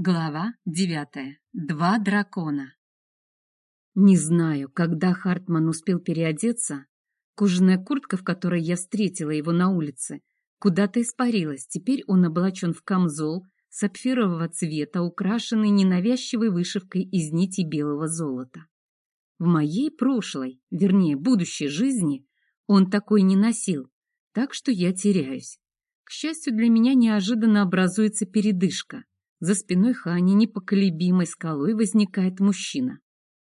Глава девятая. Два дракона. Не знаю, когда Хартман успел переодеться. Кожаная куртка, в которой я встретила его на улице, куда-то испарилась. Теперь он облачен в камзол сапфирового цвета, украшенный ненавязчивой вышивкой из нити белого золота. В моей прошлой, вернее, будущей жизни он такой не носил, так что я теряюсь. К счастью, для меня неожиданно образуется передышка. За спиной Хани непоколебимой скалой возникает мужчина.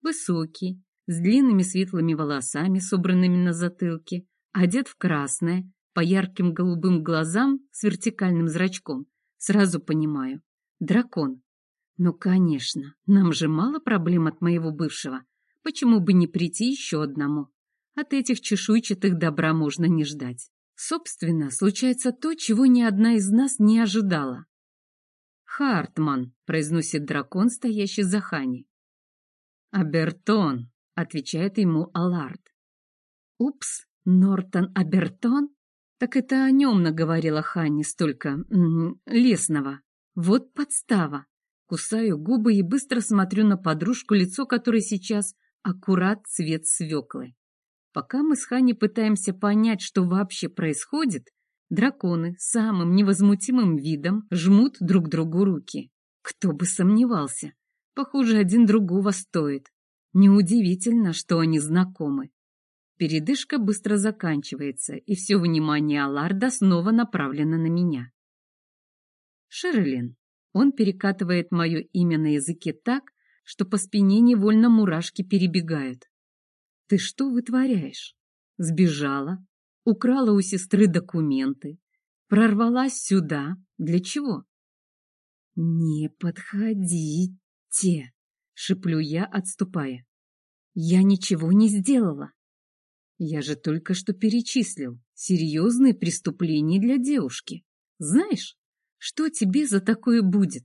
Высокий, с длинными светлыми волосами, собранными на затылке, одет в красное, по ярким голубым глазам с вертикальным зрачком. Сразу понимаю. Дракон. Ну, конечно, нам же мало проблем от моего бывшего. Почему бы не прийти еще одному? От этих чешуйчатых добра можно не ждать. Собственно, случается то, чего ни одна из нас не ожидала. «Хартман», — произносит дракон, стоящий за Хани. «Абертон», — отвечает ему Алард. «Упс, Нортон Абертон? Так это о нем наговорила Ханни столько м -м, лесного. Вот подстава. Кусаю губы и быстро смотрю на подружку, лицо которой сейчас аккурат цвет свеклы. Пока мы с Хани пытаемся понять, что вообще происходит, Драконы самым невозмутимым видом жмут друг другу руки. Кто бы сомневался. Похоже, один другого стоит. Неудивительно, что они знакомы. Передышка быстро заканчивается, и все внимание Аларда снова направлено на меня. Шерлин. Он перекатывает мое имя на языке так, что по спине невольно мурашки перебегают. Ты что вытворяешь? Сбежала, украла у сестры документы, прорвалась сюда. Для чего? «Не подходите!» — шеплю я, отступая. «Я ничего не сделала. Я же только что перечислил серьезные преступления для девушки. Знаешь, что тебе за такое будет?»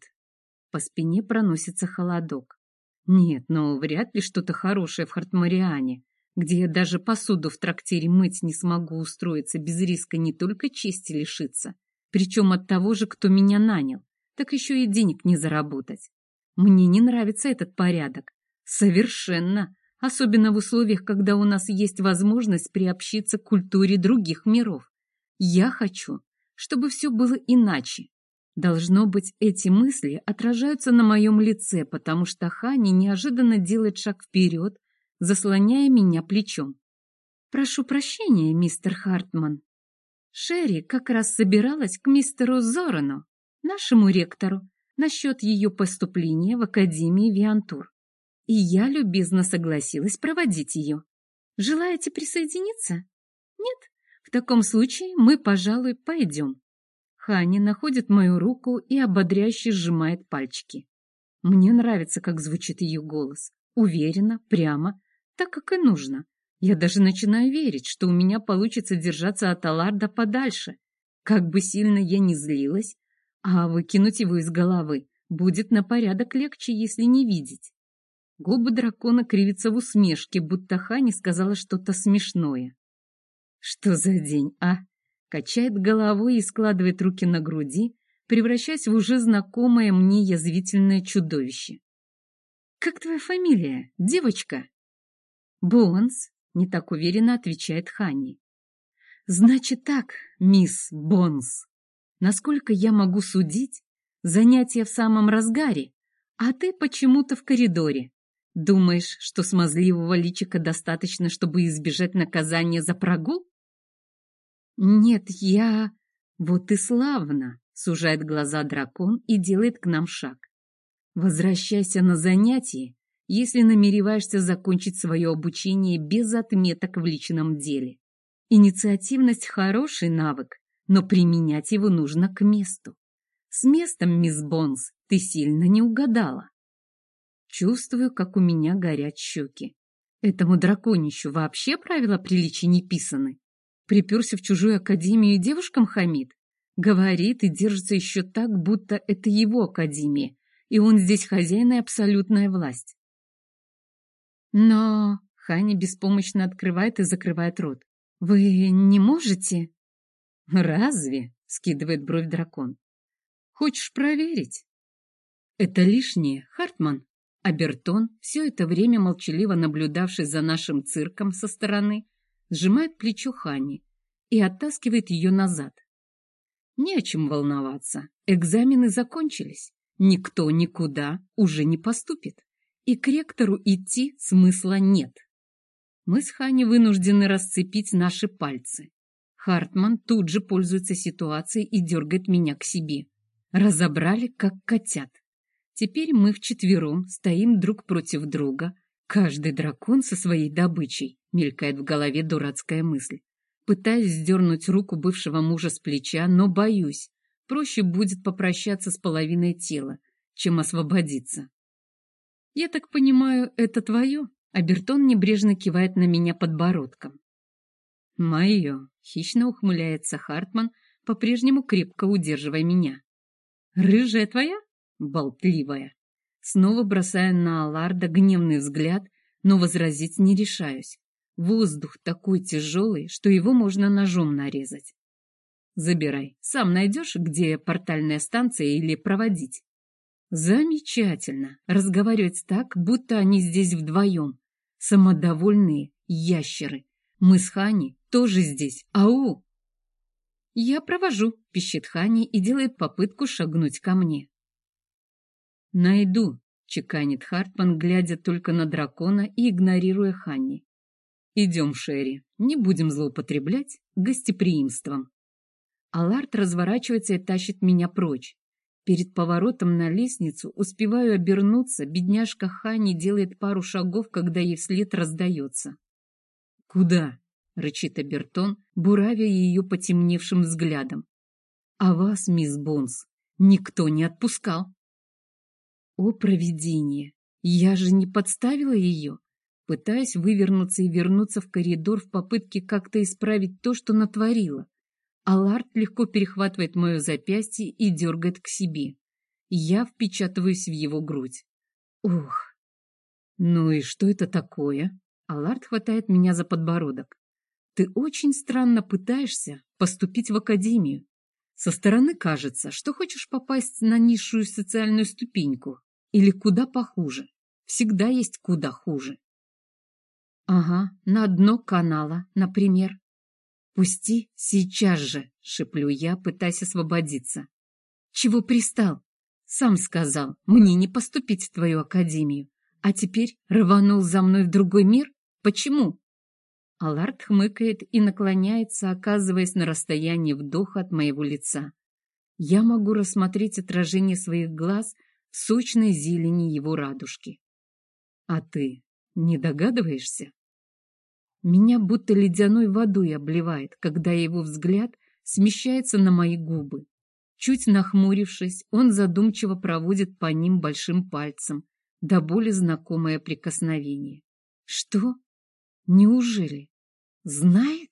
По спине проносится холодок. Нет, но вряд ли что-то хорошее в Хартмариане где я даже посуду в трактире мыть не смогу устроиться без риска не только чести лишиться, причем от того же, кто меня нанял, так еще и денег не заработать. Мне не нравится этот порядок. Совершенно. Особенно в условиях, когда у нас есть возможность приобщиться к культуре других миров. Я хочу, чтобы все было иначе. Должно быть, эти мысли отражаются на моем лице, потому что Хани неожиданно делает шаг вперед, заслоняя меня плечом. «Прошу прощения, мистер Хартман. Шерри как раз собиралась к мистеру Зорану, нашему ректору, насчет ее поступления в Академии Виантур. И я любезно согласилась проводить ее. Желаете присоединиться? Нет? В таком случае мы, пожалуй, пойдем. Хани находит мою руку и ободряюще сжимает пальчики. Мне нравится, как звучит ее голос. Уверенно, прямо, так, как и нужно. Я даже начинаю верить, что у меня получится держаться от Аларда подальше. Как бы сильно я ни злилась, а выкинуть его из головы будет на порядок легче, если не видеть. Губы дракона кривятся в усмешке, будто Хани сказала что-то смешное. Что за день, а? Качает головой и складывает руки на груди, превращаясь в уже знакомое мне язвительное чудовище. «Как твоя фамилия, девочка?» «Бонс», — не так уверенно отвечает Ханни. «Значит так, мисс Бонс. Насколько я могу судить, занятие в самом разгаре, а ты почему-то в коридоре. Думаешь, что смазливого личика достаточно, чтобы избежать наказания за прогул?» «Нет, я...» «Вот и славно!» — сужает глаза дракон и делает к нам шаг. «Возвращайся на занятие если намереваешься закончить свое обучение без отметок в личном деле. Инициативность – хороший навык, но применять его нужно к месту. С местом, мисс Бонс, ты сильно не угадала. Чувствую, как у меня горят щеки. Этому драконищу вообще правила приличия не писаны. Приперся в чужую академию и девушкам хамит. Говорит и держится еще так, будто это его академия, и он здесь хозяин и абсолютная власть. Но Хани беспомощно открывает и закрывает рот. «Вы не можете?» «Разве?» — скидывает бровь дракон. «Хочешь проверить?» Это лишнее, Хартман. Абертон, все это время молчаливо наблюдавший за нашим цирком со стороны, сжимает плечо Хани и оттаскивает ее назад. Не о чем волноваться. Экзамены закончились. Никто никуда уже не поступит. И к ректору идти смысла нет. Мы с Хани вынуждены расцепить наши пальцы. Хартман тут же пользуется ситуацией и дергает меня к себе. Разобрали, как котят. Теперь мы вчетвером стоим друг против друга. Каждый дракон со своей добычей, мелькает в голове дурацкая мысль. Пытаюсь сдернуть руку бывшего мужа с плеча, но боюсь. Проще будет попрощаться с половиной тела, чем освободиться. «Я так понимаю, это твое?» Абертон небрежно кивает на меня подбородком. «Мое», — хищно ухмыляется Хартман, по-прежнему крепко удерживая меня. «Рыжая твоя?» «Болтливая». Снова бросая на Аларда гневный взгляд, но возразить не решаюсь. Воздух такой тяжелый, что его можно ножом нарезать. Забирай. Сам найдешь, где портальная станция или проводить. Замечательно. Разговаривать так, будто они здесь вдвоем. Самодовольные ящеры. Мы с Хани тоже здесь. Ау! Я провожу, пищит Хани и делает попытку шагнуть ко мне. Найду, чеканит Хартман, глядя только на дракона и игнорируя Ханни. Идем, Шерри, не будем злоупотреблять гостеприимством. Аларт разворачивается и тащит меня прочь. Перед поворотом на лестницу успеваю обернуться, бедняжка Хани делает пару шагов, когда ей вслед раздается. «Куда?» — рычит Абертон, буравя ее потемневшим взглядом. «А вас, мисс Бонс, никто не отпускал». «О, провидение! Я же не подставила ее!» Пытаясь вывернуться и вернуться в коридор в попытке как-то исправить то, что натворила. Аларт легко перехватывает мое запястье и дергает к себе. Я впечатываюсь в его грудь. Ух! Ну и что это такое? Аларт хватает меня за подбородок. Ты очень странно пытаешься поступить в академию. Со стороны кажется, что хочешь попасть на низшую социальную ступеньку. Или куда похуже. Всегда есть куда хуже. Ага, на дно канала, например. «Пусти сейчас же!» — шеплю я, пытаясь освободиться. «Чего пристал? Сам сказал, мне не поступить в твою академию. А теперь рванул за мной в другой мир? Почему?» Аларт хмыкает и наклоняется, оказываясь на расстоянии вдоха от моего лица. Я могу рассмотреть отражение своих глаз в сочной зелени его радужки. А ты не догадываешься? Меня будто ледяной водой обливает, когда его взгляд смещается на мои губы. Чуть нахмурившись, он задумчиво проводит по ним большим пальцем, до боли знакомое прикосновение. Что? Неужели? Знает?